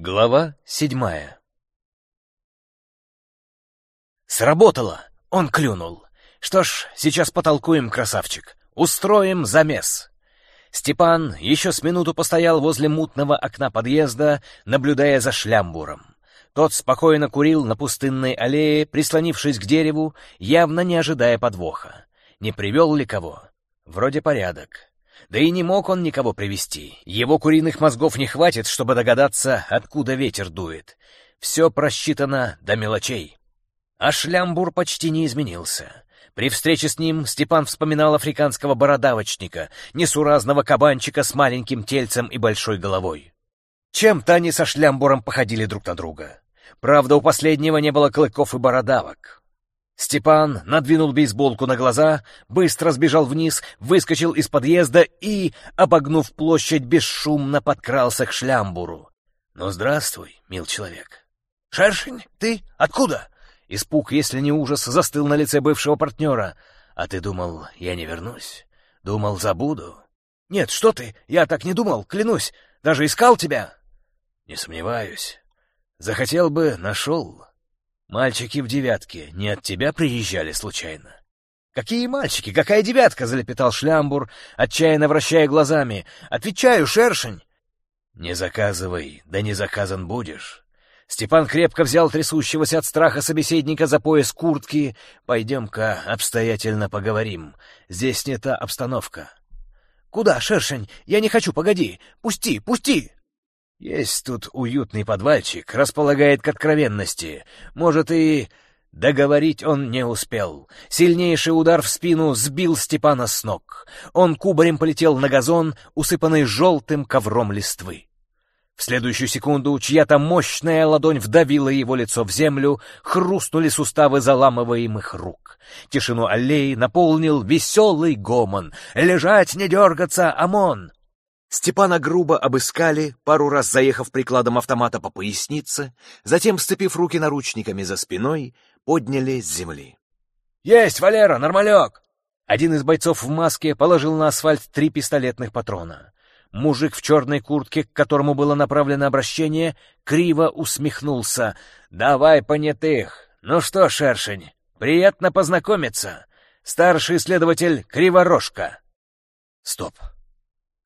Глава седьмая Сработало! Он клюнул. Что ж, сейчас потолкуем, красавчик. Устроим замес. Степан еще с минуту постоял возле мутного окна подъезда, наблюдая за шлямбуром. Тот спокойно курил на пустынной аллее, прислонившись к дереву, явно не ожидая подвоха. Не привел ли кого? Вроде порядок. Да и не мог он никого привести. Его куриных мозгов не хватит, чтобы догадаться, откуда ветер дует. Все просчитано до мелочей. А шлямбур почти не изменился. При встрече с ним Степан вспоминал африканского бородавочника, несуразного кабанчика с маленьким тельцем и большой головой. Чем-то они со шлямбуром походили друг на друга. Правда, у последнего не было клыков и бородавок. Степан надвинул бейсболку на глаза, быстро сбежал вниз, выскочил из подъезда и, обогнув площадь, бесшумно подкрался к шлямбуру. «Ну, здравствуй, мил человек». «Шершень, ты? Откуда?» Испуг, если не ужас, застыл на лице бывшего партнера. «А ты думал, я не вернусь? Думал, забуду?» «Нет, что ты, я так не думал, клянусь, даже искал тебя». «Не сомневаюсь. Захотел бы, нашел». «Мальчики в девятке не от тебя приезжали случайно?» «Какие мальчики? Какая девятка?» — залепетал Шлямбур, отчаянно вращая глазами. «Отвечаю, шершень!» «Не заказывай, да не заказан будешь». Степан крепко взял трясущегося от страха собеседника за пояс куртки. «Пойдем-ка обстоятельно поговорим. Здесь не та обстановка». «Куда, шершень? Я не хочу, погоди! Пусти, пусти!» Есть тут уютный подвальчик, располагает к откровенности. Может, и... Договорить он не успел. Сильнейший удар в спину сбил Степана с ног. Он кубарем полетел на газон, усыпанный желтым ковром листвы. В следующую секунду чья-то мощная ладонь вдавила его лицо в землю, хрустнули суставы заламываемых рук. Тишину аллеи наполнил веселый гомон. «Лежать, не дергаться, ОМОН!» Степана грубо обыскали, пару раз заехав прикладом автомата по пояснице, затем, сцепив руки наручниками за спиной, подняли с земли. «Есть, Валера, нормалек!» Один из бойцов в маске положил на асфальт три пистолетных патрона. Мужик в черной куртке, к которому было направлено обращение, криво усмехнулся. «Давай, понятых! Ну что, шершень, приятно познакомиться! Старший следователь Криворожка!» «Стоп!»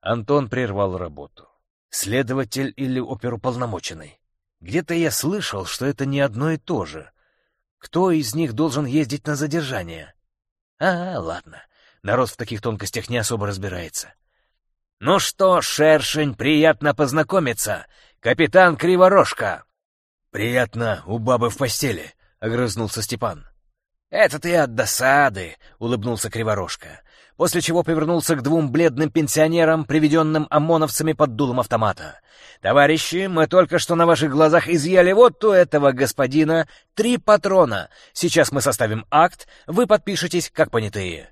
Антон прервал работу. Следователь или оперуполномоченный? Где-то я слышал, что это не одно и то же. Кто из них должен ездить на задержание? А, ладно. Народ в таких тонкостях не особо разбирается. Ну что, шершень, приятно познакомиться. Капитан Криворожка. Приятно у бабы в постели, огрызнулся Степан. «Это ты от досады», — улыбнулся Криворожка, после чего повернулся к двум бледным пенсионерам, приведенным ОМОНовцами под дулом автомата. «Товарищи, мы только что на ваших глазах изъяли вот у этого господина три патрона. Сейчас мы составим акт, вы подпишетесь как понятые».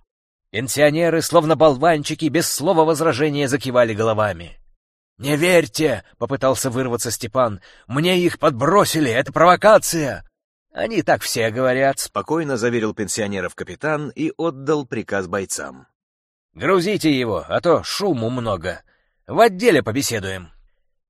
Пенсионеры, словно болванчики, без слова возражения закивали головами. «Не верьте!» — попытался вырваться Степан. «Мне их подбросили! Это провокация!» «Они так все говорят», — спокойно заверил пенсионеров капитан и отдал приказ бойцам. «Грузите его, а то шуму много. В отделе побеседуем».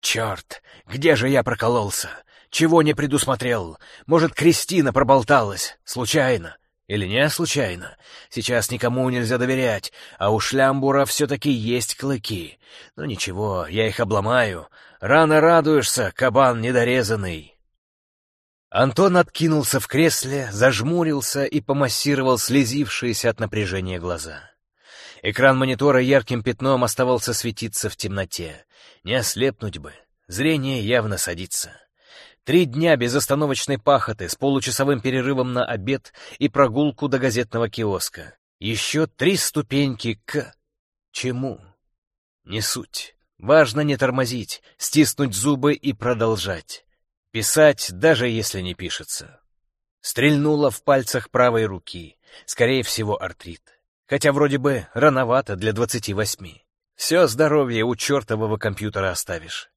«Черт, где же я прокололся? Чего не предусмотрел? Может, Кристина проболталась? Случайно? Или не случайно? Сейчас никому нельзя доверять, а у Шлямбура все-таки есть клыки. Но ничего, я их обломаю. Рано радуешься, кабан недорезанный». Антон откинулся в кресле, зажмурился и помассировал слезившиеся от напряжения глаза. Экран монитора ярким пятном оставался светиться в темноте. Не ослепнуть бы. Зрение явно садится. Три дня безостановочной пахоты с получасовым перерывом на обед и прогулку до газетного киоска. Еще три ступеньки к... чему? Не суть. Важно не тормозить, стиснуть зубы и продолжать. Писать, даже если не пишется. Стрельнула в пальцах правой руки. Скорее всего, артрит. Хотя вроде бы рановато для двадцати восьми. Все здоровье у чертового компьютера оставишь.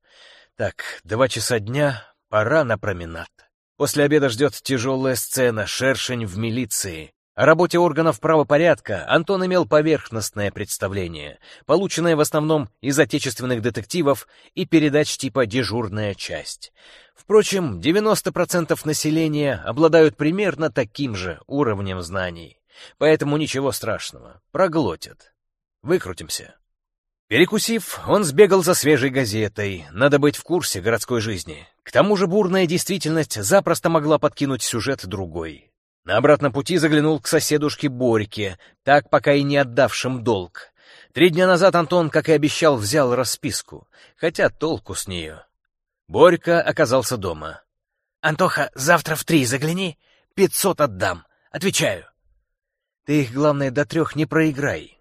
Так, два часа дня, пора на променад. После обеда ждет тяжелая сцена, шершень в милиции. О работе органов правопорядка Антон имел поверхностное представление, полученное в основном из отечественных детективов и передач типа «Дежурная часть». Впрочем, 90% населения обладают примерно таким же уровнем знаний, поэтому ничего страшного, проглотят. Выкрутимся. Перекусив, он сбегал за свежей газетой. Надо быть в курсе городской жизни. К тому же бурная действительность запросто могла подкинуть сюжет другой. На обратном пути заглянул к соседушке Борьке, так пока и не отдавшим долг. Три дня назад Антон, как и обещал, взял расписку, хотя толку с нее. Борька оказался дома. «Антоха, завтра в три загляни, пятьсот отдам, отвечаю». «Ты их, главное, до трех не проиграй».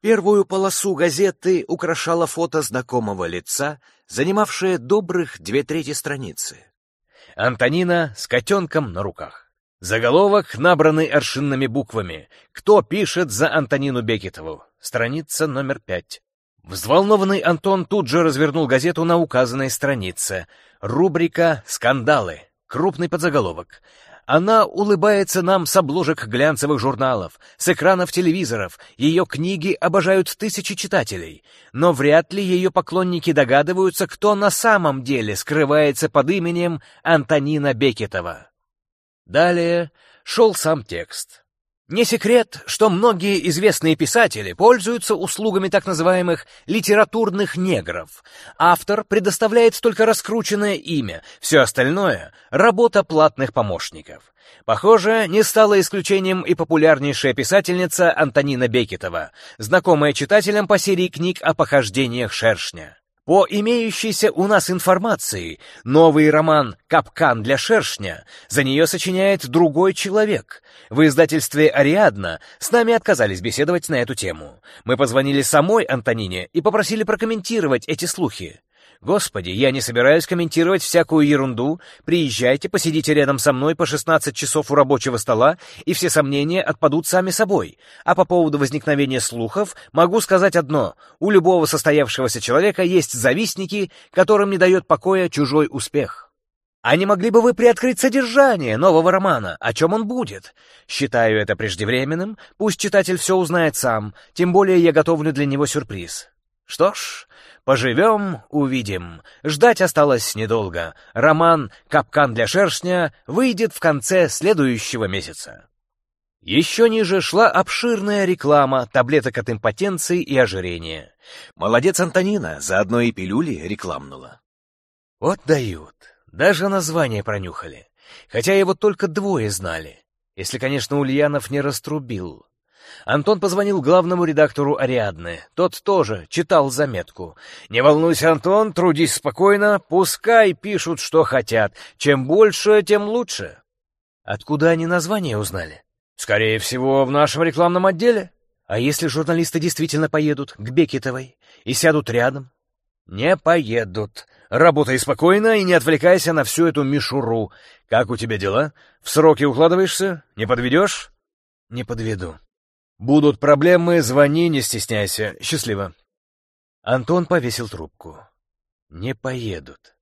Первую полосу газеты украшало фото знакомого лица, занимавшее добрых две трети страницы. Антонина с котенком на руках. Заголовок, набранный аршинными буквами. «Кто пишет за Антонину Бекетову?» Страница номер пять. Взволнованный Антон тут же развернул газету на указанной странице. Рубрика «Скандалы». Крупный подзаголовок. Она улыбается нам с обложек глянцевых журналов, с экранов телевизоров, ее книги обожают тысячи читателей. Но вряд ли ее поклонники догадываются, кто на самом деле скрывается под именем Антонина Бекетова. Далее шел сам текст. Не секрет, что многие известные писатели пользуются услугами так называемых литературных негров. Автор предоставляет только раскрученное имя, все остальное — работа платных помощников. Похоже, не стала исключением и популярнейшая писательница Антонина Бекетова, знакомая читателям по серии книг о похождениях шершня. По имеющейся у нас информации, новый роман «Капкан для шершня» за нее сочиняет другой человек. В издательстве «Ариадна» с нами отказались беседовать на эту тему. Мы позвонили самой Антонине и попросили прокомментировать эти слухи. Господи, я не собираюсь комментировать всякую ерунду. Приезжайте, посидите рядом со мной по 16 часов у рабочего стола, и все сомнения отпадут сами собой. А по поводу возникновения слухов могу сказать одно. У любого состоявшегося человека есть завистники, которым не дает покоя чужой успех. А не могли бы вы приоткрыть содержание нового романа? О чем он будет? Считаю это преждевременным. Пусть читатель все узнает сам, тем более я готовлю для него сюрприз. Что ж, поживем, увидим. Ждать осталось недолго. Роман «Капкан для шершня» выйдет в конце следующего месяца. Еще ниже шла обширная реклама таблеток от импотенции и ожирения. Молодец Антонина, заодно и пилюли рекламнула. Вот дают. Даже название пронюхали. Хотя его только двое знали. Если, конечно, Ульянов не раструбил. Антон позвонил главному редактору Ариадны. Тот тоже читал заметку. «Не волнуйся, Антон, трудись спокойно, пускай пишут, что хотят. Чем больше, тем лучше». Откуда они название узнали? Скорее всего, в нашем рекламном отделе. А если журналисты действительно поедут к Бекетовой и сядут рядом? Не поедут. Работай спокойно и не отвлекайся на всю эту мишуру. Как у тебя дела? В сроки укладываешься? Не подведешь? Не подведу. Будут проблемы, звони, не стесняйся. Счастливо. Антон повесил трубку. Не поедут.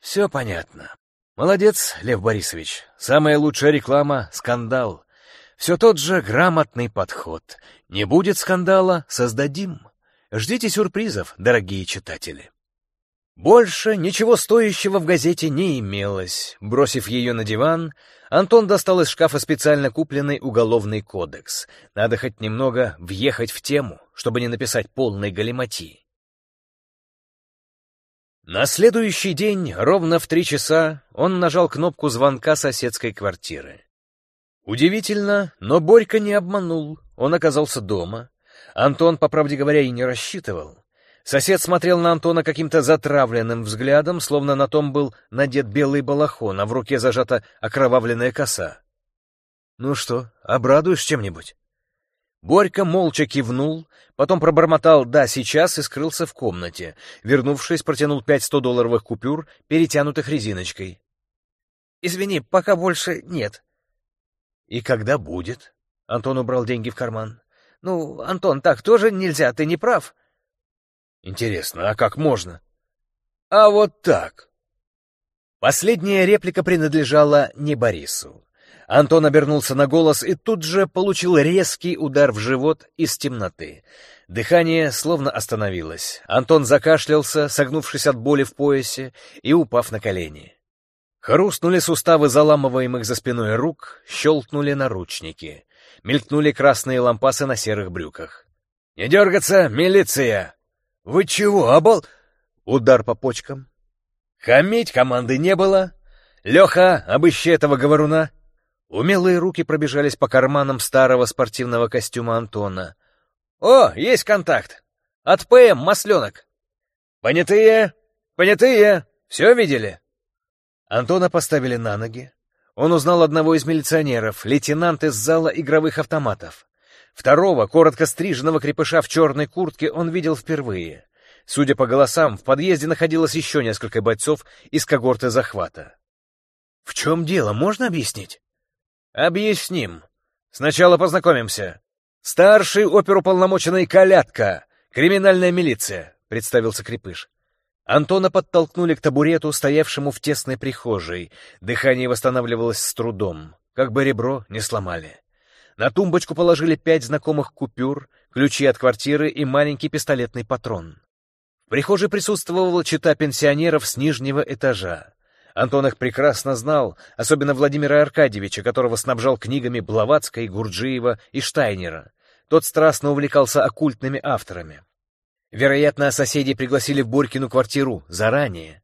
Все понятно. Молодец, Лев Борисович. Самая лучшая реклама — скандал. Все тот же грамотный подход. Не будет скандала — создадим. Ждите сюрпризов, дорогие читатели. Больше ничего стоящего в газете не имелось. Бросив ее на диван, Антон достал из шкафа специально купленный уголовный кодекс. Надо хоть немного въехать в тему, чтобы не написать полной галиматьи. На следующий день, ровно в три часа, он нажал кнопку звонка соседской квартиры. Удивительно, но Борька не обманул, он оказался дома. Антон, по правде говоря, и не рассчитывал. Сосед смотрел на Антона каким-то затравленным взглядом, словно на том был надет белый балахон, а в руке зажата окровавленная коса. «Ну что, обрадуешь чем-нибудь?» Борька молча кивнул, потом пробормотал «да, сейчас» и скрылся в комнате. Вернувшись, протянул пять сто-долларовых купюр, перетянутых резиночкой. «Извини, пока больше нет». «И когда будет?» Антон убрал деньги в карман. «Ну, Антон, так тоже нельзя, ты не прав». Интересно, а как можно? А вот так. Последняя реплика принадлежала не Борису. Антон обернулся на голос и тут же получил резкий удар в живот из темноты. Дыхание словно остановилось. Антон закашлялся, согнувшись от боли в поясе и упав на колени. Хрустнули суставы заламываемых за спиной рук, щелкнули наручники. Мелькнули красные лампасы на серых брюках. «Не дергаться, милиция!» «Вы чего, обол...» Удар по почкам. Хамить команды не было. «Леха, обыщи этого говоруна!» Умелые руки пробежались по карманам старого спортивного костюма Антона. «О, есть контакт! От ПМ, масленок!» «Понятые! Понятые! Все видели?» Антона поставили на ноги. Он узнал одного из милиционеров, лейтенант из зала игровых автоматов. Второго, коротко стриженного крепыша в черной куртке, он видел впервые. Судя по голосам, в подъезде находилось еще несколько бойцов из когорты захвата. «В чем дело, можно объяснить?» «Объясним. Сначала познакомимся. Старший оперуполномоченный Калятка, криминальная милиция», — представился Крепыш. Антона подтолкнули к табурету, стоявшему в тесной прихожей. Дыхание восстанавливалось с трудом, как бы ребро не сломали. На тумбочку положили пять знакомых купюр, ключи от квартиры и маленький пистолетный патрон. В прихожей присутствовала чита пенсионеров с нижнего этажа. Антон их прекрасно знал, особенно Владимира Аркадьевича, которого снабжал книгами Блаватской, Гурджиева и Штайнера. Тот страстно увлекался оккультными авторами. Вероятно, соседи пригласили в Борькину квартиру заранее.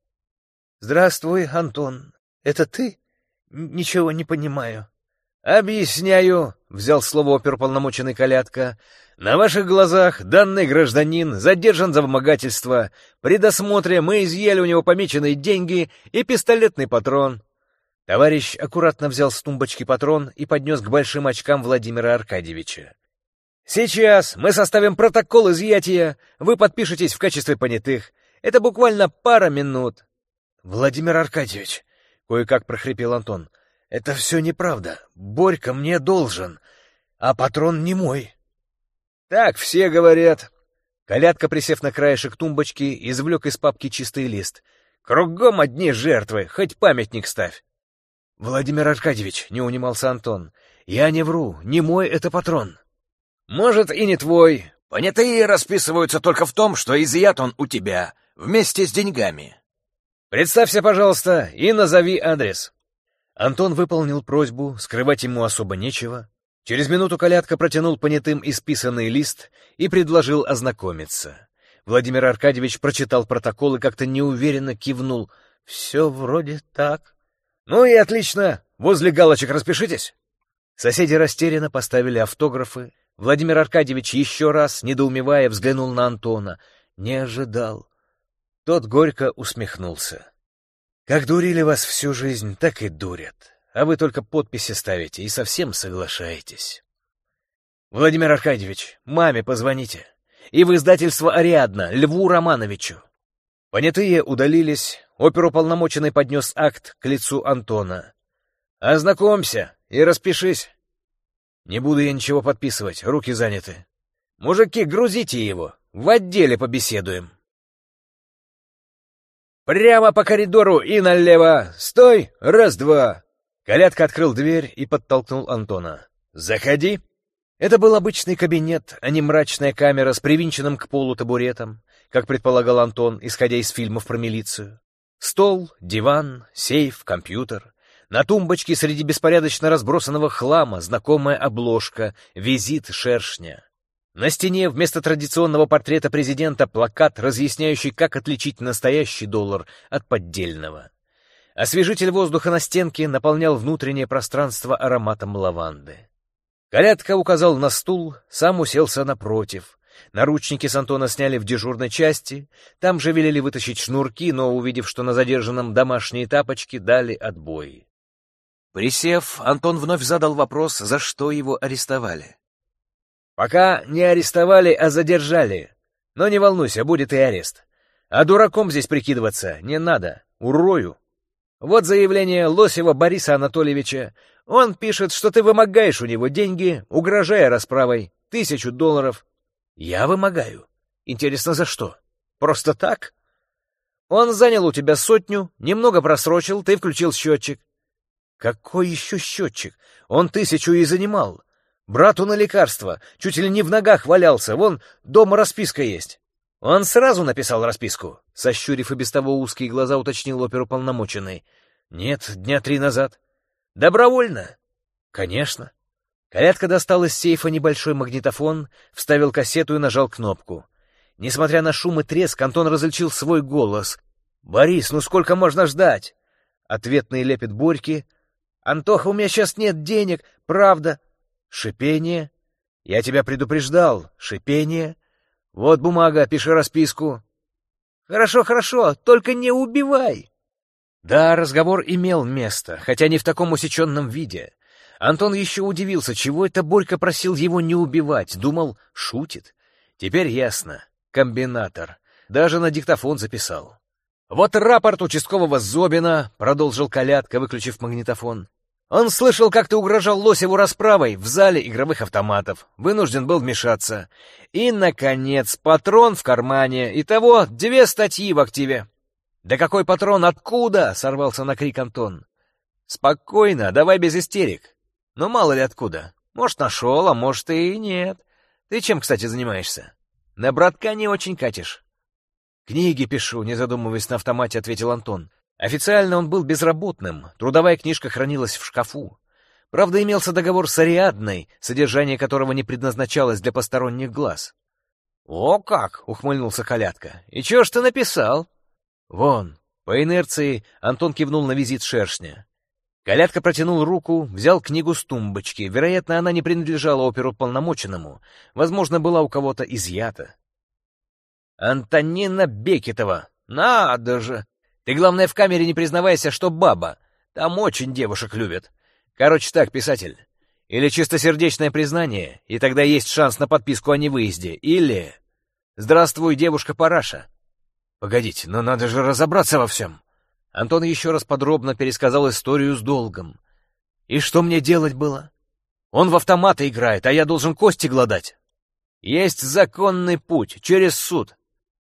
«Здравствуй, Антон. Это ты? Ничего не понимаю». «Объясняю», — взял слово оперполномоченный Калятка. «На ваших глазах данный гражданин задержан за вымогательство. При досмотре мы изъяли у него помеченные деньги и пистолетный патрон». Товарищ аккуратно взял с тумбочки патрон и поднес к большим очкам Владимира Аркадьевича. «Сейчас мы составим протокол изъятия, вы подпишетесь в качестве понятых. Это буквально пара минут». «Владимир Аркадьевич», — кое-как прохрипел Антон, — это все неправда. Борька мне должен, а патрон не мой. Так все говорят. Колядка, присев на краешек тумбочки, извлек из папки чистый лист. Кругом одни жертвы, хоть памятник ставь. Владимир Аркадьевич, не унимался Антон, я не вру, не мой это патрон. Может, и не твой. Понятые расписываются только в том, что изъят он у тебя, вместе с деньгами. Представься, пожалуйста, и назови адрес. Антон выполнил просьбу, скрывать ему особо нечего. Через минуту колядка протянул понятым исписанный лист и предложил ознакомиться. Владимир Аркадьевич прочитал протокол и как-то неуверенно кивнул. «Все вроде так». «Ну и отлично! Возле галочек распишитесь!» Соседи растерянно поставили автографы. Владимир Аркадьевич еще раз, недоумевая, взглянул на Антона. Не ожидал. Тот горько усмехнулся. Как дурили вас всю жизнь, так и дурят. А вы только подписи ставите и совсем соглашаетесь. Владимир Аркадьевич, маме позвоните. И в издательство «Ариадна» Льву Романовичу. Понятые удалились, оперуполномоченный поднес акт к лицу Антона. «Ознакомься и распишись». «Не буду я ничего подписывать, руки заняты. Мужики, грузите его, в отделе побеседуем». Прямо по коридору и налево! Стой! Раз-два!» Колядка открыл дверь и подтолкнул Антона. «Заходи!» Это был обычный кабинет, а не мрачная камера с привинченным к полу табуретом, как предполагал Антон, исходя из фильмов про милицию. Стол, диван, сейф, компьютер. На тумбочке среди беспорядочно разбросанного хлама знакомая обложка «Визит шершня». На стене вместо традиционного портрета президента плакат, разъясняющий, как отличить настоящий доллар от поддельного. Освежитель воздуха на стенке наполнял внутреннее пространство ароматом лаванды. Колядка указал на стул, сам уселся напротив. Наручники с Антона сняли в дежурной части, там же велели вытащить шнурки, но, увидев, что на задержанном домашние тапочки, дали отбой. Присев, Антон вновь задал вопрос, за что его арестовали. Пока не арестовали, а задержали. Но не волнуйся, будет и арест. А дураком здесь прикидываться не надо. Урою. Вот заявление Лосева Бориса Анатольевича. Он пишет, что ты вымогаешь у него деньги, угрожая расправой. Тысячу долларов. Я вымогаю. Интересно, за что? Просто так? Он занял у тебя сотню, немного просрочил, ты включил счетчик. Какой еще счетчик? Он тысячу и занимал. Брату на лекарство, чуть ли не в ногах валялся, вон дома расписка есть. Он сразу написал расписку, сощурив и без того узкие глаза, уточнил оперуполномоченный. Нет, дня три назад. Добровольно? Конечно. Колядка достал из сейфа небольшой магнитофон, вставил кассету и нажал кнопку. Несмотря на шум и треск, Антон различил свой голос. «Борис, ну сколько можно ждать?» Ответный лепет Борьки. «Антоха, у меня сейчас нет денег, правда». Шипение. «Я тебя предупреждал. Шипение. Вот бумага, пиши расписку». «Хорошо, хорошо, только не убивай». Да, разговор имел место, хотя не в таком усеченном виде. Антон еще удивился, чего это Борька просил его не убивать, думал, шутит. Теперь ясно. Комбинатор. Даже на диктофон записал. «Вот рапорт участкового Зобина», — продолжил Колядка, выключив магнитофон. «Он слышал, как ты угрожал Лосеву расправой в зале игровых автоматов. Вынужден был вмешаться. И, наконец, патрон в кармане. Итого две статьи в активе». «Да какой патрон? Откуда?» — сорвался на крик Антон. «Спокойно, давай без истерик. Но мало ли откуда. Может, нашел, а может и нет. Ты чем, кстати, занимаешься? На братка не очень катишь. Книги пишу, не задумываясь на автомате, ответил Антон. Официально он был безработным, трудовая книжка хранилась в шкафу. Правда, имелся договор с Ариадной, содержание которого не предназначалось для посторонних глаз. «О как!» — ухмыльнулся Колядка. «И чё ж ты написал?» «Вон». По инерции Антон кивнул на визит шершня. Колядка протянул руку, взял книгу с тумбочки. Вероятно, она не принадлежала оперуполномоченному. Возможно, была у кого-то изъята. «Антонина Бекетова! Надо же! Ты, главное, в камере не признавайся, что баба. Там очень девушек любят. Короче так, писатель. Или чистосердечное признание, и тогда есть шанс на подписку о невыезде. Или... Здравствуй, девушка Параша. Погодите, но надо же разобраться во всем. Антон еще раз подробно пересказал историю с долгом. И что мне делать было? Он в автоматы играет, а я должен кости гладать. Есть законный путь, через суд.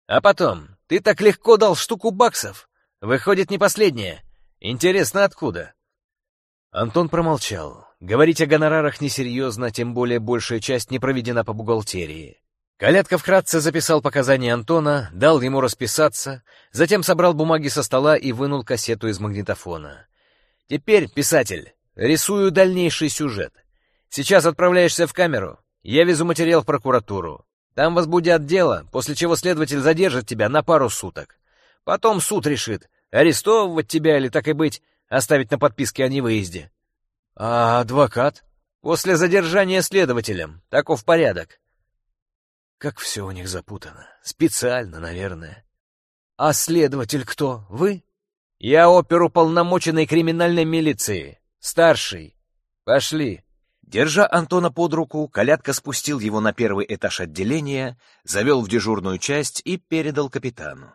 А потом, ты так легко дал штуку баксов. Выходит, не последняя. Интересно, откуда? Антон промолчал. Говорить о гонорарах несерьезно, тем более большая часть не проведена по бухгалтерии. Колядка вкратце записал показания Антона, дал ему расписаться, затем собрал бумаги со стола и вынул кассету из магнитофона. «Теперь, писатель, рисую дальнейший сюжет. Сейчас отправляешься в камеру, я везу материал в прокуратуру. Там возбудят дело, после чего следователь задержит тебя на пару суток. Потом суд решит, арестовывать тебя или, так и быть, оставить на подписке о невыезде. А адвокат? После задержания следователем. Таков порядок. Как все у них запутано. Специально, наверное. А следователь кто? Вы? Я оперуполномоченный криминальной милиции. Старший. Пошли. Держа Антона под руку, Колядка спустил его на первый этаж отделения, завел в дежурную часть и передал капитану.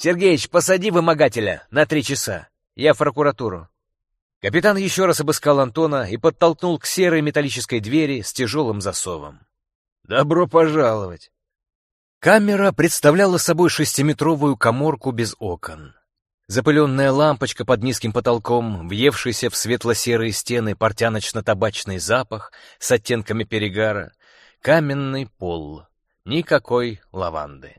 «Сергеич, посади вымогателя на три часа. Я в прокуратуру». Капитан еще раз обыскал Антона и подтолкнул к серой металлической двери с тяжелым засовом. «Добро пожаловать!» Камера представляла собой шестиметровую коморку без окон. Запыленная лампочка под низким потолком, въевшийся в светло-серые стены портяночно-табачный запах с оттенками перегара, каменный пол, никакой лаванды.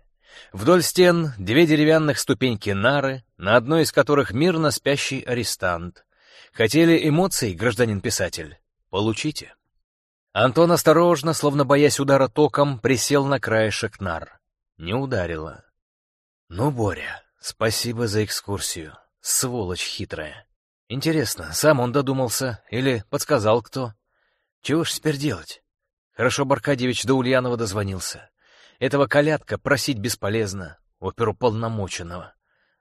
Вдоль стен две деревянных ступеньки нары, на одной из которых мирно спящий арестант. Хотели эмоций, гражданин-писатель? Получите. Антон осторожно, словно боясь удара током, присел на краешек нар. Не ударило. «Ну, Боря, спасибо за экскурсию. Сволочь хитрая. Интересно, сам он додумался или подсказал кто? Чего ж теперь делать? Хорошо Баркадьевич до Ульянова дозвонился. Этого колядка просить бесполезно, оперу полномоченного.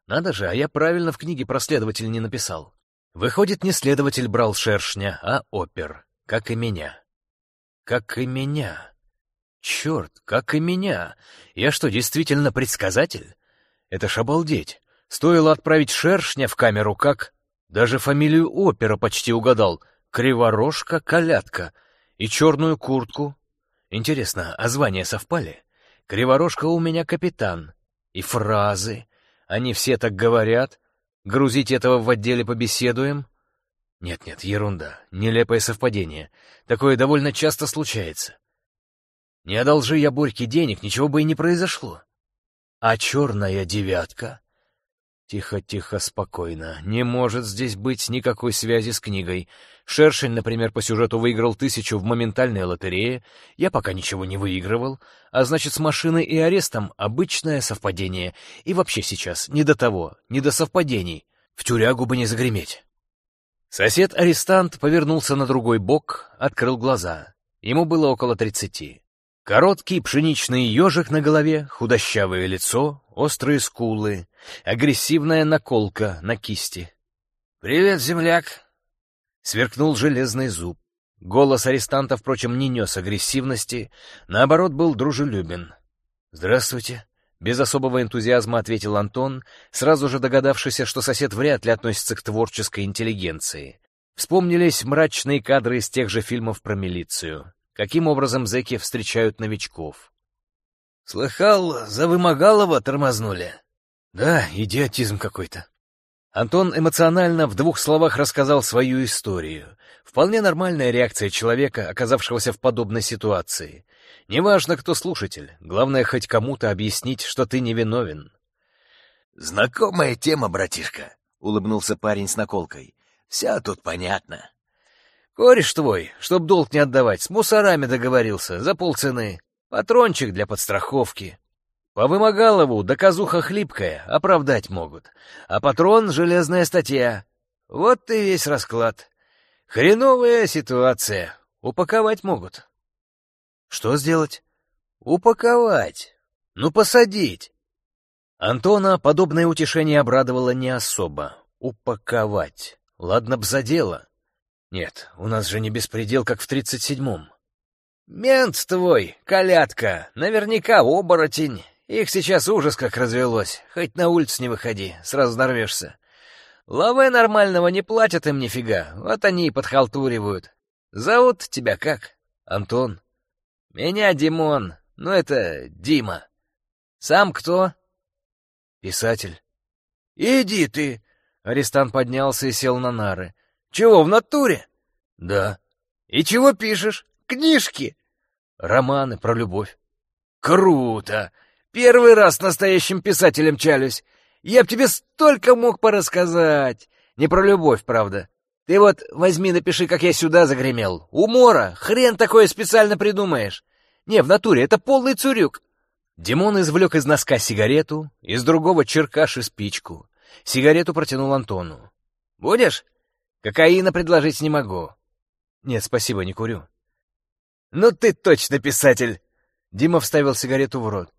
Надо же, а я правильно в книге про следователя не написал. Выходит, не следователь брал шершня, а опер, как и меня. Как и меня. Черт, как и меня. Я что, действительно предсказатель? Это ж обалдеть. Стоило отправить шершня в камеру, как... Даже фамилию опера почти угадал. Криворожка-колядка. И черную куртку. Интересно, а звания совпали? Криворожка у меня капитан. И фразы. Они все так говорят. Грузить этого в отделе побеседуем. Нет-нет, ерунда, нелепое совпадение. Такое довольно часто случается. Не одолжи я Борьке денег, ничего бы и не произошло. А черная девятка? Тихо-тихо, спокойно. Не может здесь быть никакой связи с книгой. Шершень, например, по сюжету выиграл тысячу в моментальной лотерее. Я пока ничего не выигрывал. А значит, с машиной и арестом обычное совпадение. И вообще сейчас не до того, не до совпадений. В тюрягу бы не загреметь. Сосед-арестант повернулся на другой бок, открыл глаза. Ему было около тридцати. Короткий пшеничный ежик на голове, худощавое лицо, острые скулы, агрессивная наколка на кисти. «Привет, земляк!» Сверкнул железный зуб. Голос арестанта, впрочем, не нес агрессивности, наоборот, был дружелюбен. «Здравствуйте!» Без особого энтузиазма ответил Антон, сразу же догадавшийся, что сосед вряд ли относится к творческой интеллигенции. Вспомнились мрачные кадры из тех же фильмов про милицию. Каким образом зэки встречают новичков? «Слыхал, за Вымогалова тормознули?» «Да, идиотизм какой-то». Антон эмоционально в двух словах рассказал свою историю. Вполне нормальная реакция человека, оказавшегося в подобной ситуации. Неважно, кто слушатель, главное хоть кому-то объяснить, что ты невиновен. «Знакомая тема, братишка», — улыбнулся парень с наколкой. «Вся тут понятно». «Кореш твой, чтоб долг не отдавать, с мусорами договорился, за полцены. Патрончик для подстраховки. По Вымогалову доказуха хлипкая, оправдать могут. А патрон — железная статья. Вот ты весь расклад. Хреновая ситуация. Упаковать могут». Что сделать? Упаковать. Ну, посадить. Антона подобное утешение обрадовало не особо. Упаковать. Ладно б за дело. Нет, у нас же не беспредел, как в тридцать седьмом. Мент твой, колядка, наверняка оборотень. Их сейчас ужас как развелось. Хоть на улицу не выходи, сразу нарвешься. Лаве нормального не платят им нифига, вот они и подхалтуривают. Зовут тебя как? Антон. «Меня Димон, ну это Дима. Сам кто?» «Писатель». «Иди ты!» — арестант поднялся и сел на нары. «Чего, в натуре?» «Да». «И чего пишешь? Книжки?» «Романы про любовь». «Круто! Первый раз настоящим писателем чалюсь. Я б тебе столько мог порассказать. Не про любовь, правда. Ты вот возьми, напиши, как я сюда загремел. Умора, хрен такое специально придумаешь. Не, в натуре, это полный цурюк. Димон извлек из носка сигарету, из другого черкаши спичку. Сигарету протянул Антону. «Будешь? Кокаина предложить не могу». «Нет, спасибо, не курю». «Ну ты точно писатель!» Дима вставил сигарету в рот.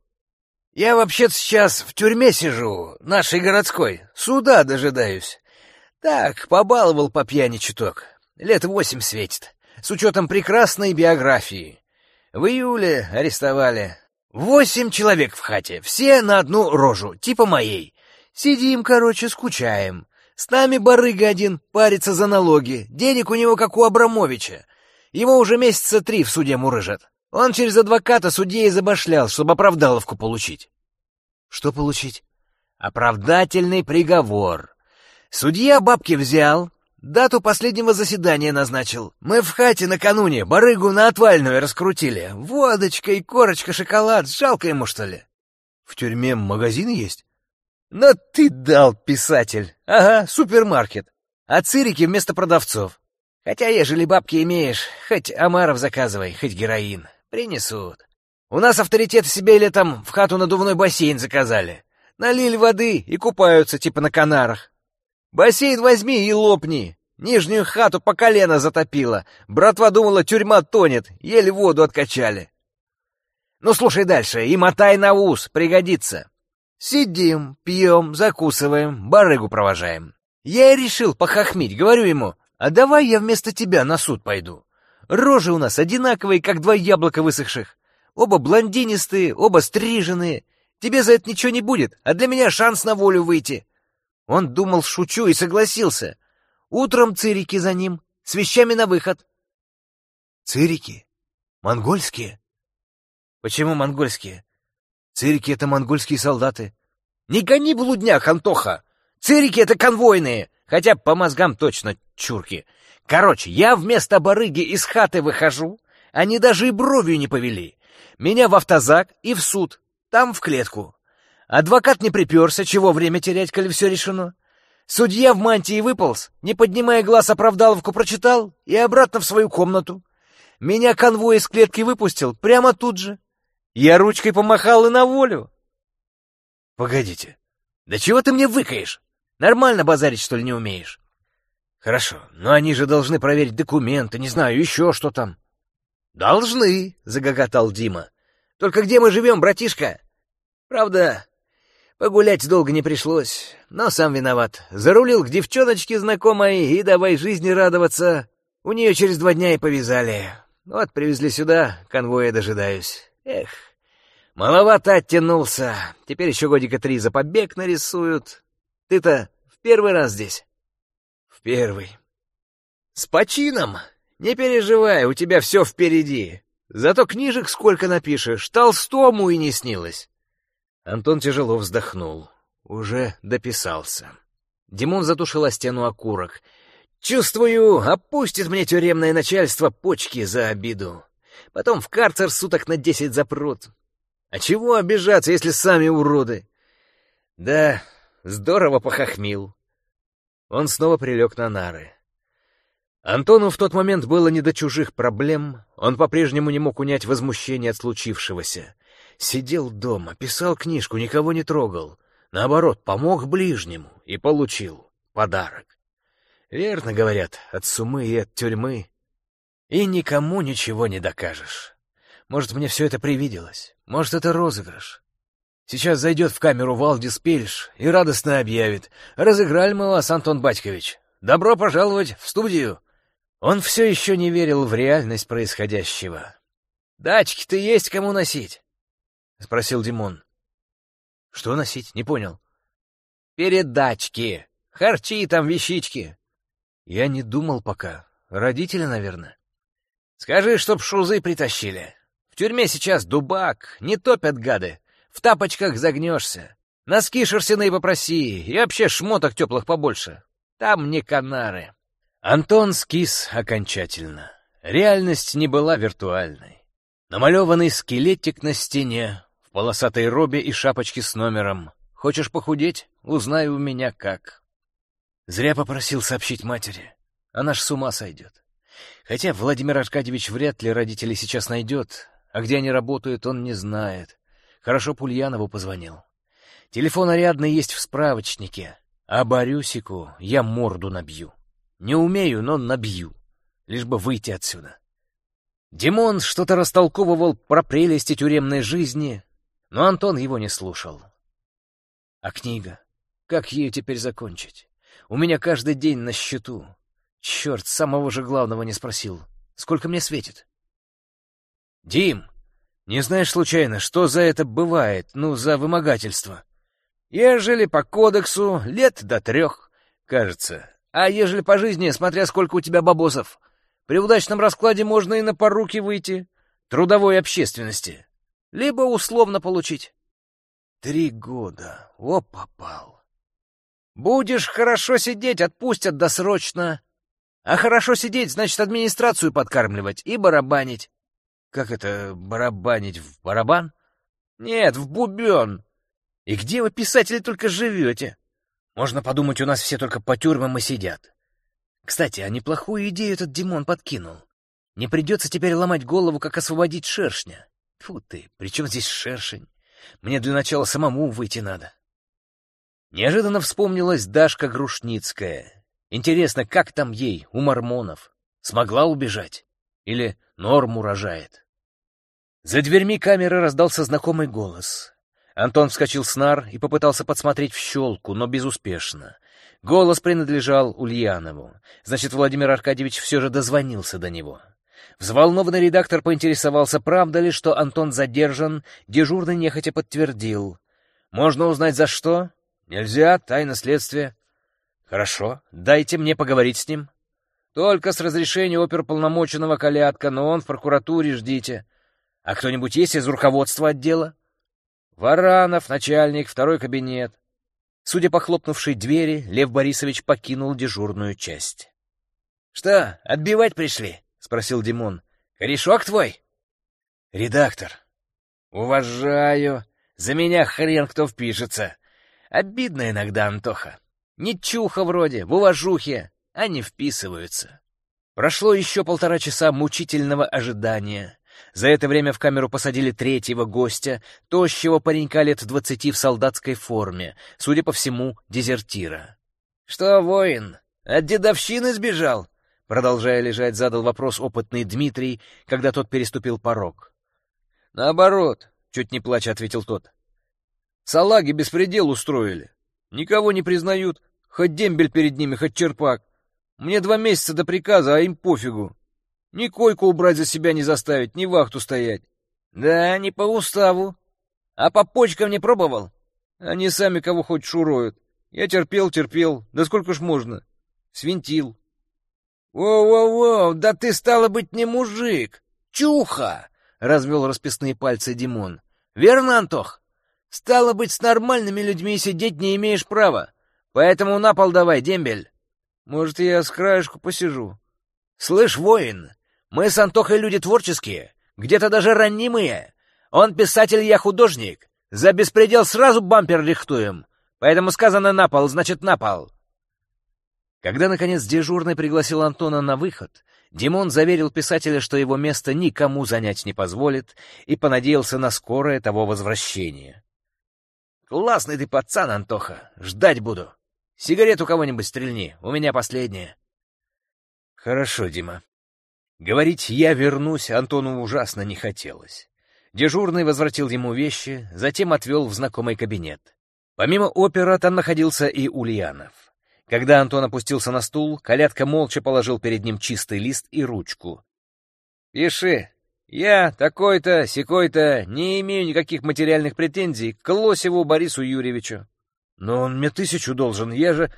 «Я вообще-то сейчас в тюрьме сижу, нашей городской, суда дожидаюсь. Так, побаловал по пьяни чуток. Лет восемь светит, с учетом прекрасной биографии. В июле арестовали. Восемь человек в хате, все на одну рожу, типа моей. Сидим, короче, скучаем. С нами барыга один парится за налоги, денег у него как у Абрамовича. Его уже месяца три в суде мурыжат. Он через адвоката судьей забашлял, чтобы оправдаловку получить. Что получить? Оправдательный приговор. Судья бабки взял, дату последнего заседания назначил. Мы в хате накануне барыгу на отвальную раскрутили. Водочка и корочка шоколад, жалко ему, что ли? В тюрьме магазин есть? Но ты дал, писатель. Ага, супермаркет. А цирики вместо продавцов. Хотя, ежели бабки имеешь, хоть омаров заказывай, хоть героин. Принесут. У нас авторитеты себе летом в хату надувной бассейн заказали. Налили воды и купаются, типа на Канарах. Бассейн возьми и лопни. Нижнюю хату по колено затопило. Братва думала, тюрьма тонет. Еле воду откачали. Ну, слушай дальше и мотай на ус, пригодится. Сидим, пьем, закусываем, барыгу провожаем. Я и решил похохмить, говорю ему, а давай я вместо тебя на суд пойду. Рожи у нас одинаковые, как два яблока высохших. Оба блондинистые, оба стриженные. Тебе за это ничего не будет, а для меня шанс на волю выйти. Он думал, шучу, и согласился. Утром цирики за ним, с вещами на выход. Цирики? Монгольские? Почему монгольские? Цирики — это монгольские солдаты. Не гони блудняк, Антоха! Цирики — это конвойные, хотя по мозгам точно чурки. Короче, я вместо барыги из хаты выхожу, они даже и бровью не повели. Меня в автозак и в суд, там в клетку. Адвокат не приперся, чего время терять, коли все решено. Судья в мантии выполз, не поднимая глаз, оправдаловку прочитал и обратно в свою комнату. Меня конвой из клетки выпустил прямо тут же. Я ручкой помахал и на волю. Погодите, да чего ты мне выкаешь? Нормально базарить, что ли, не умеешь? Хорошо, но они же должны проверить документы, не знаю, еще что там. Должны, загоготал Дима. Только где мы живем, братишка? Правда, погулять долго не пришлось, но сам виноват. Зарулил к девчоночке знакомой и давай жизни радоваться. У нее через два дня и повязали. Вот привезли сюда, конвоя дожидаюсь. Эх, маловато оттянулся. Теперь еще годика три за побег нарисуют. Ты-то в первый раз здесь? В первый. С почином. Не переживай, у тебя все впереди. Зато книжек сколько напишешь, Толстому и не снилось. Антон тяжело вздохнул. Уже дописался. Димон затушил о стену окурок. Чувствую, опустит мне тюремное начальство почки за обиду. Потом в карцер суток на десять запрут. А чего обижаться, если сами уроды? Да, Здорово похохмил. Он снова прилег на нары. Антону в тот момент было не до чужих проблем, он по-прежнему не мог унять возмущение от случившегося. Сидел дома, писал книжку, никого не трогал. Наоборот, помог ближнему и получил подарок. Верно говорят, от сумы и от тюрьмы. И никому ничего не докажешь. Может, мне все это привиделось, может, это розыгрыш. Сейчас зайдет в камеру Валдис Пельш и радостно объявит. «Разыграли мы вас, Антон Батькович. Добро пожаловать в студию!» Он все еще не верил в реальность происходящего. «Дачки-то есть кому носить?» — спросил Димон. «Что носить? Не понял». «Передачки. Харчи там, вещички». Я не думал пока. Родители, наверное. «Скажи, чтоб шузы притащили. Тюрьме сейчас дубак, не топят гады. В тапочках загнешься. Носки шерстяные попроси, и вообще шмоток теплых побольше. Там не канары. Антон скис окончательно. Реальность не была виртуальной. Намалеванный скелетик на стене, в полосатой робе и шапочке с номером. Хочешь похудеть? Узнай у меня как. Зря попросил сообщить матери. Она ж с ума сойдет. Хотя Владимир Аркадьевич вряд ли родителей сейчас найдет, а где они работают, он не знает. Хорошо Пульянову позвонил. Телефон Ариадны есть в справочнике, а Борюсику я морду набью. Не умею, но набью, лишь бы выйти отсюда. Димон что-то растолковывал про прелести тюремной жизни, но Антон его не слушал. А книга? Как ее теперь закончить? У меня каждый день на счету. Черт, самого же главного не спросил. Сколько мне светит? «Дим!» Не знаешь случайно, что за это бывает, ну, за вымогательство? Ежели по кодексу, лет до трех, кажется. А ежели по жизни, смотря сколько у тебя бабосов. При удачном раскладе можно и на поруки выйти, трудовой общественности. Либо условно получить. Три года. О, попал. Будешь хорошо сидеть, отпустят досрочно. А хорошо сидеть, значит, администрацию подкармливать и барабанить. Как это, барабанить в барабан? Нет, в бубен. И где вы, писатели, только живете? Можно подумать, у нас все только по тюрьмам и сидят. Кстати, а неплохую идею этот Димон подкинул. Не придется теперь ломать голову, как освободить шершня. Фу ты, при чем здесь шершень? Мне для начала самому выйти надо. Неожиданно вспомнилась Дашка Грушницкая. Интересно, как там ей, у мормонов? Смогла убежать? Или норму рожает. За дверьми камеры раздался знакомый голос. Антон вскочил с нар и попытался подсмотреть в щелку, но безуспешно. Голос принадлежал Ульянову. Значит, Владимир Аркадьевич все же дозвонился до него. Взволнованный редактор поинтересовался, правда ли, что Антон задержан, дежурный нехотя подтвердил. «Можно узнать, за что?» «Нельзя, тайна следствия». «Хорошо, дайте мне поговорить с ним». Только с разрешения оперполномоченного колядка, но он в прокуратуре ждите. А кто-нибудь есть из руководства отдела? Варанов, начальник, второй кабинет. Судя по хлопнувшей двери, Лев Борисович покинул дежурную часть. Что, отбивать пришли? спросил Димон. Корешок твой? Редактор. Уважаю. За меня хрен кто впишется. Обидно иногда, Антоха. Не чуха вроде, в уважухе, а не вписываются. Прошло еще полтора часа мучительного ожидания. За это время в камеру посадили третьего гостя, тощего паренька лет двадцати в солдатской форме, судя по всему, дезертира. «Что, воин, от дедовщины сбежал?» Продолжая лежать, задал вопрос опытный Дмитрий, когда тот переступил порог. «Наоборот», — чуть не плача ответил тот. «Салаги беспредел устроили. Никого не признают, хоть дембель перед ними, хоть черпак. Мне два месяца до приказа, а им пофигу. Ни койку убрать за себя не заставить, ни вахту стоять. Да, не по уставу. А по почкам не пробовал? Они сами кого хоть шуруют. Я терпел, терпел. Да сколько ж можно? Свинтил. «Воу-воу-воу, да ты, стало быть, не мужик! Чуха!» — развел расписные пальцы Димон. «Верно, Антох? Стало быть, с нормальными людьми сидеть не имеешь права. Поэтому на пол давай, дембель. Может, я с краешку посижу. Слышь, воин, мы с Антохой люди творческие, где-то даже ранимые. Он писатель, я художник. За беспредел сразу бампер рихтуем. Поэтому сказано на пол, значит на пол. Когда, наконец, дежурный пригласил Антона на выход, Димон заверил писателя, что его место никому занять не позволит, и понадеялся на скорое того возвращение. «Классный ты пацан, Антоха, ждать буду. Сигарету кого-нибудь стрельни, у меня последняя». «Хорошо, Дима», Говорить «я вернусь» Антону ужасно не хотелось. Дежурный возвратил ему вещи, затем отвел в знакомый кабинет. Помимо опера там находился и Ульянов. Когда Антон опустился на стул, Колядка молча положил перед ним чистый лист и ручку. «Пиши. Я такой-то, секой-то, не имею никаких материальных претензий к Лосеву Борису Юрьевичу. Но он мне тысячу должен, я же...»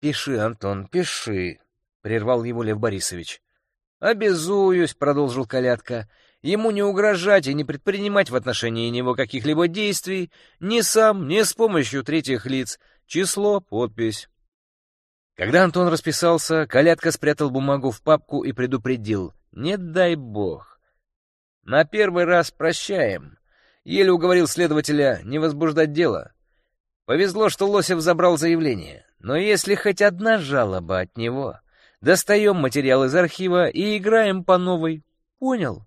«Пиши, Антон, пиши», — прервал его Лев Борисович. «Обязуюсь», — продолжил Колядка, — «ему не угрожать и не предпринимать в отношении него каких-либо действий, ни сам, ни с помощью третьих лиц. Число, подпись». Когда Антон расписался, Колядка спрятал бумагу в папку и предупредил «Не дай бог». «На первый раз прощаем». Еле уговорил следователя не возбуждать дело. Повезло, что Лосев забрал заявление, но если хоть одна жалоба от него, Достаем материал из архива и играем по новой. Понял?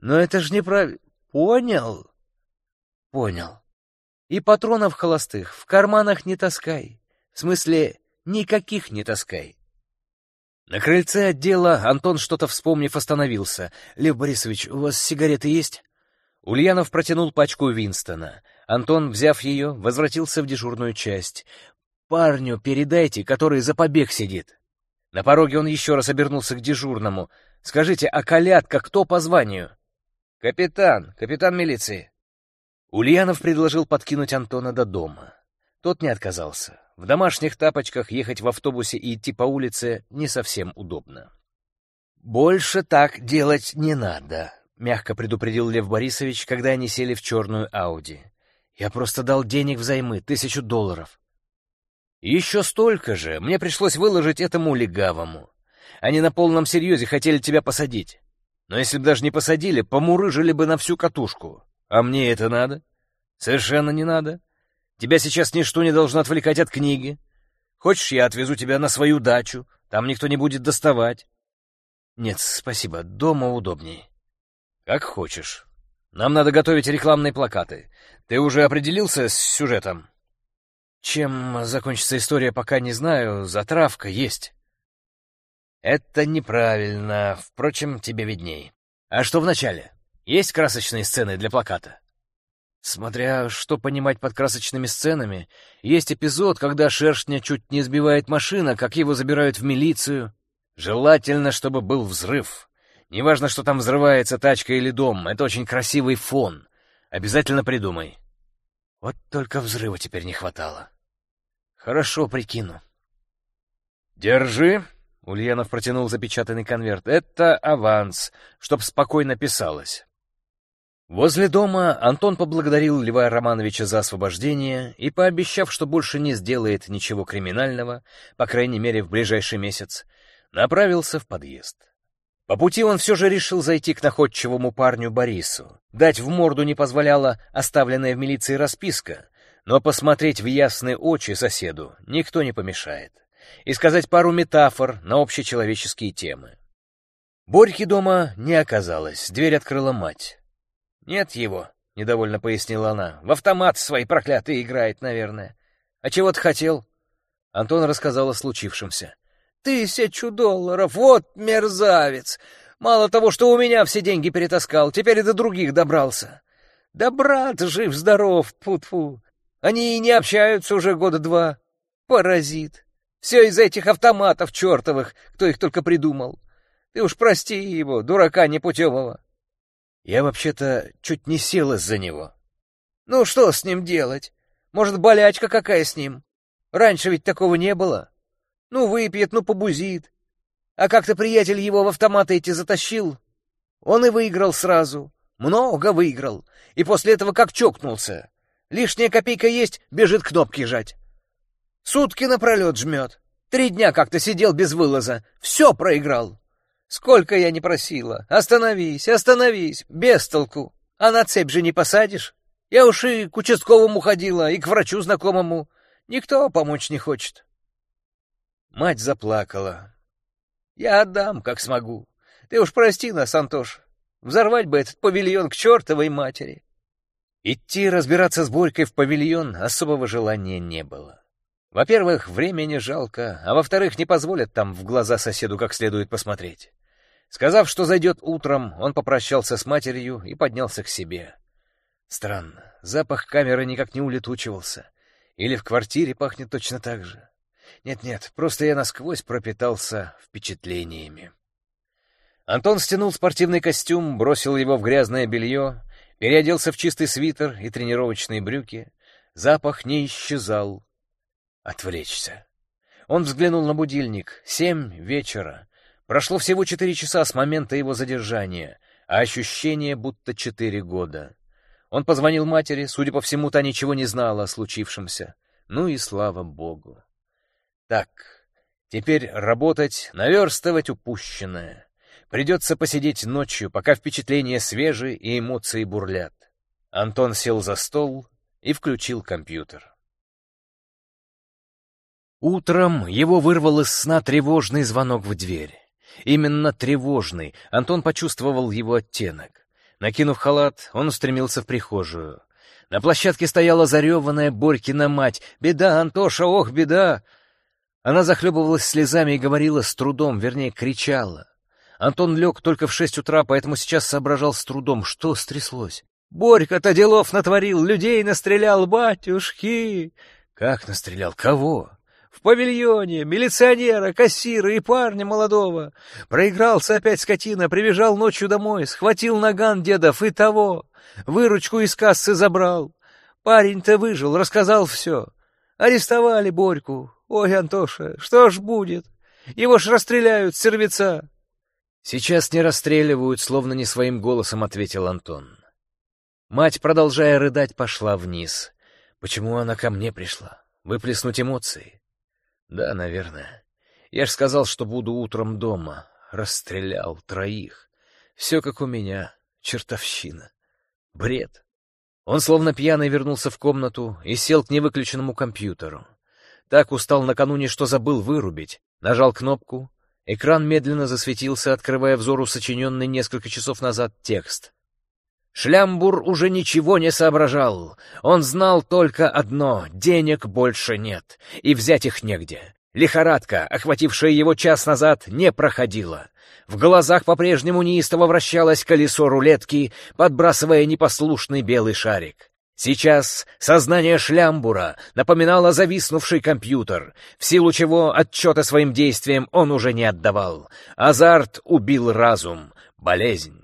Но это ж неправильно. Понял? Понял. И патронов холостых в карманах не таскай. В смысле, никаких не таскай. На крыльце отдела Антон, что-то вспомнив, остановился. «Лев Борисович, у вас сигареты есть?» Ульянов протянул пачку Винстона. Антон, взяв ее, возвратился в дежурную часть. «Парню передайте, который за побег сидит». На пороге он еще раз обернулся к дежурному. «Скажите, а колядка кто по званию?» «Капитан, капитан милиции». Ульянов предложил подкинуть Антона до дома. Тот не отказался. В домашних тапочках ехать в автобусе и идти по улице не совсем удобно. «Больше так делать не надо», — мягко предупредил Лев Борисович, когда они сели в черную Ауди. «Я просто дал денег взаймы, тысячу долларов. Еще столько же мне пришлось выложить этому легавому. Они на полном серьезе хотели тебя посадить. Но если бы даже не посадили, помурыжили бы на всю катушку. А мне это надо? Совершенно не надо. Тебя сейчас ничто не должно отвлекать от книги. Хочешь, я отвезу тебя на свою дачу? Там никто не будет доставать. Нет, спасибо, дома удобней. Как хочешь. Нам надо готовить рекламные плакаты. Ты уже определился с сюжетом? Чем закончится история, пока не знаю, затравка есть. Это неправильно, впрочем, тебе видней. А что в начале? Есть красочные сцены для плаката? Смотря что понимать под красочными сценами, есть эпизод, когда шершня чуть не сбивает машина, как его забирают в милицию. Желательно, чтобы был взрыв. Неважно, что там взрывается тачка или дом, это очень красивый фон. Обязательно придумай. Вот только взрыва теперь не хватало. Хорошо, прикину. Держи. Ульянов протянул запечатанный конверт. Это аванс, чтоб спокойно писалось. Возле дома Антон поблагодарил Льва Романовича за освобождение и, пообещав, что больше не сделает ничего криминального, по крайней мере, в ближайший месяц, направился в подъезд. По пути он все же решил зайти к находчивому парню Борису. Дать в морду не позволяла оставленная в милиции расписка, но посмотреть в ясные очи соседу никто не помешает. И сказать пару метафор на общечеловеческие темы. Борьки дома не оказалось, дверь открыла мать. «Нет его», — недовольно пояснила она, — «в автомат свои проклятые играет, наверное. А чего ты хотел?» Антон рассказал о случившемся. Тысячу долларов! Вот мерзавец! Мало того, что у меня все деньги перетаскал, теперь и до других добрался. Да брат жив-здоров, пут-фу. Они и не общаются уже года два. Паразит. Все из этих автоматов чертовых, кто их только придумал. Ты уж прости его, дурака непутевого. Я вообще-то чуть не сел из-за него. Ну что с ним делать? Может, болячка какая с ним? Раньше ведь такого не было. Ну, выпьет, ну, побузит. А как-то приятель его в автоматы эти затащил. Он и выиграл сразу. Много выиграл. И после этого как чокнулся. Лишняя копейка есть, бежит кнопки жать. Сутки напролет жмет. Три дня как-то сидел без вылаза. Все проиграл. Сколько я не просила. Остановись, остановись, без толку. А на цепь же не посадишь. Я уж и к участковому ходила, и к врачу знакомому. Никто помочь не хочет. Мать заплакала. «Я отдам, как смогу. Ты уж прости нас, Антош. Взорвать бы этот павильон к чертовой матери». Идти разбираться с Борькой в павильон особого желания не было. Во-первых, времени жалко, а во-вторых, не позволят там в глаза соседу как следует посмотреть. Сказав, что зайдет утром, он попрощался с матерью и поднялся к себе. Странно, запах камеры никак не улетучивался. Или в квартире пахнет точно так же. Нет-нет, просто я насквозь пропитался впечатлениями. Антон стянул спортивный костюм, бросил его в грязное белье, переоделся в чистый свитер и тренировочные брюки. Запах не исчезал. Отвлечься. Он взглянул на будильник. Семь вечера. Прошло всего четыре часа с момента его задержания, а ощущение будто четыре года. Он позвонил матери, судя по всему, та ничего не знала о случившемся. Ну и слава богу. Так, теперь работать, наверстывать упущенное. Придется посидеть ночью, пока впечатления свежие и эмоции бурлят. Антон сел за стол и включил компьютер. Утром его вырвал из сна тревожный звонок в дверь. Именно тревожный, Антон почувствовал его оттенок. Накинув халат, он устремился в прихожую. На площадке стояла зареванная Борькина мать. «Беда, Антоша, ох, беда!» Она захлебывалась слезами и говорила с трудом, вернее, кричала. Антон лег только в шесть утра, поэтому сейчас соображал с трудом, что стряслось. «Борька-то делов натворил, людей настрелял, батюшки!» «Как настрелял? Кого?» «В павильоне, милиционера, кассира и парня молодого. Проигрался опять скотина, прибежал ночью домой, схватил наган дедов и того. Выручку из кассы забрал. Парень-то выжил, рассказал все. Арестовали Борьку, Ой, Антоша, что ж будет? Его ж расстреляют, сервица. Сейчас не расстреливают, словно не своим голосом ответил Антон. Мать, продолжая рыдать, пошла вниз. Почему она ко мне пришла? Выплеснуть эмоции? Да, наверное. Я ж сказал, что буду утром дома. Расстрелял троих. Все как у меня. Чертовщина. Бред. Он словно пьяный вернулся в комнату и сел к невыключенному компьютеру. Так устал накануне, что забыл вырубить. Нажал кнопку. Экран медленно засветился, открывая взору сочиненный несколько часов назад текст. Шлямбур уже ничего не соображал. Он знал только одно — денег больше нет, и взять их негде. Лихорадка, охватившая его час назад, не проходила. В глазах по-прежнему неистово вращалось колесо рулетки, подбрасывая непослушный белый шарик. Сейчас сознание Шлямбура напоминало зависнувший компьютер, в силу чего отчета своим действиям он уже не отдавал. Азарт убил разум, болезнь.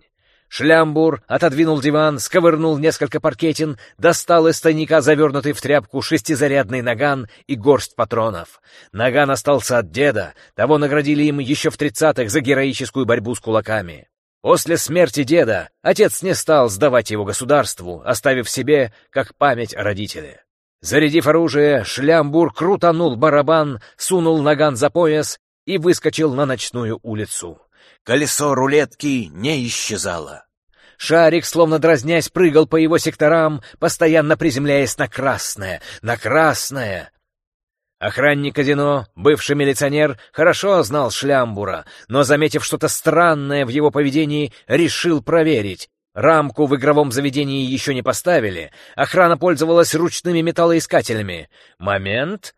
Шлямбур отодвинул диван, сковырнул несколько паркетин, достал из тайника завернутый в тряпку шестизарядный наган и горсть патронов. Наган остался от деда, того наградили им еще в тридцатых за героическую борьбу с кулаками. После смерти деда отец не стал сдавать его государству, оставив себе как память о родителе. Зарядив оружие, Шлямбур крутанул барабан, сунул наган за пояс и выскочил на ночную улицу. Колесо рулетки не исчезало. Шарик, словно дразнясь, прыгал по его секторам, постоянно приземляясь на красное, на красное. Охранник казино, бывший милиционер, хорошо знал Шлямбура, но, заметив что-то странное в его поведении, решил проверить. Рамку в игровом заведении еще не поставили, охрана пользовалась ручными металлоискателями. Момент,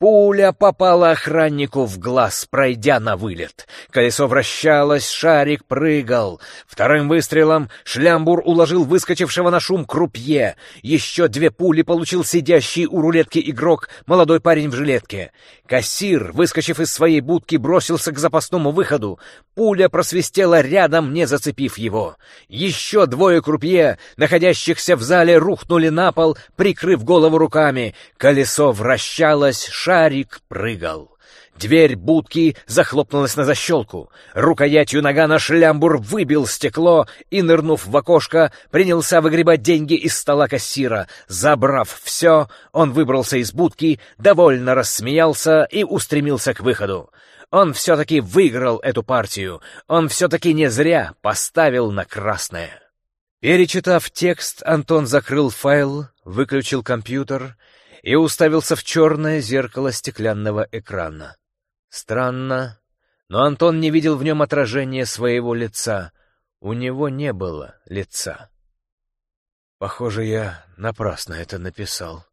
Пуля попала охраннику в глаз, пройдя на вылет. Колесо вращалось, шарик прыгал. Вторым выстрелом шлямбур уложил выскочившего на шум крупье. Еще две пули получил сидящий у рулетки игрок, молодой парень в жилетке. Кассир, выскочив из своей будки, бросился к запасному выходу. Пуля просвистела рядом, не зацепив его. Еще двое крупье, находящихся в зале, рухнули на пол, прикрыв голову руками. Колесо вращалось, Шарик прыгал. Дверь будки захлопнулась на защелку. Рукоятью нагана шлямбур выбил стекло и, нырнув в окошко, принялся выгребать деньги из стола кассира. Забрав все, он выбрался из будки, довольно рассмеялся и устремился к выходу. Он все-таки выиграл эту партию. Он все-таки не зря поставил на красное. Перечитав текст, Антон закрыл файл, выключил компьютер и уставился в черное зеркало стеклянного экрана. Странно, но Антон не видел в нем отражения своего лица. У него не было лица. Похоже, я напрасно это написал.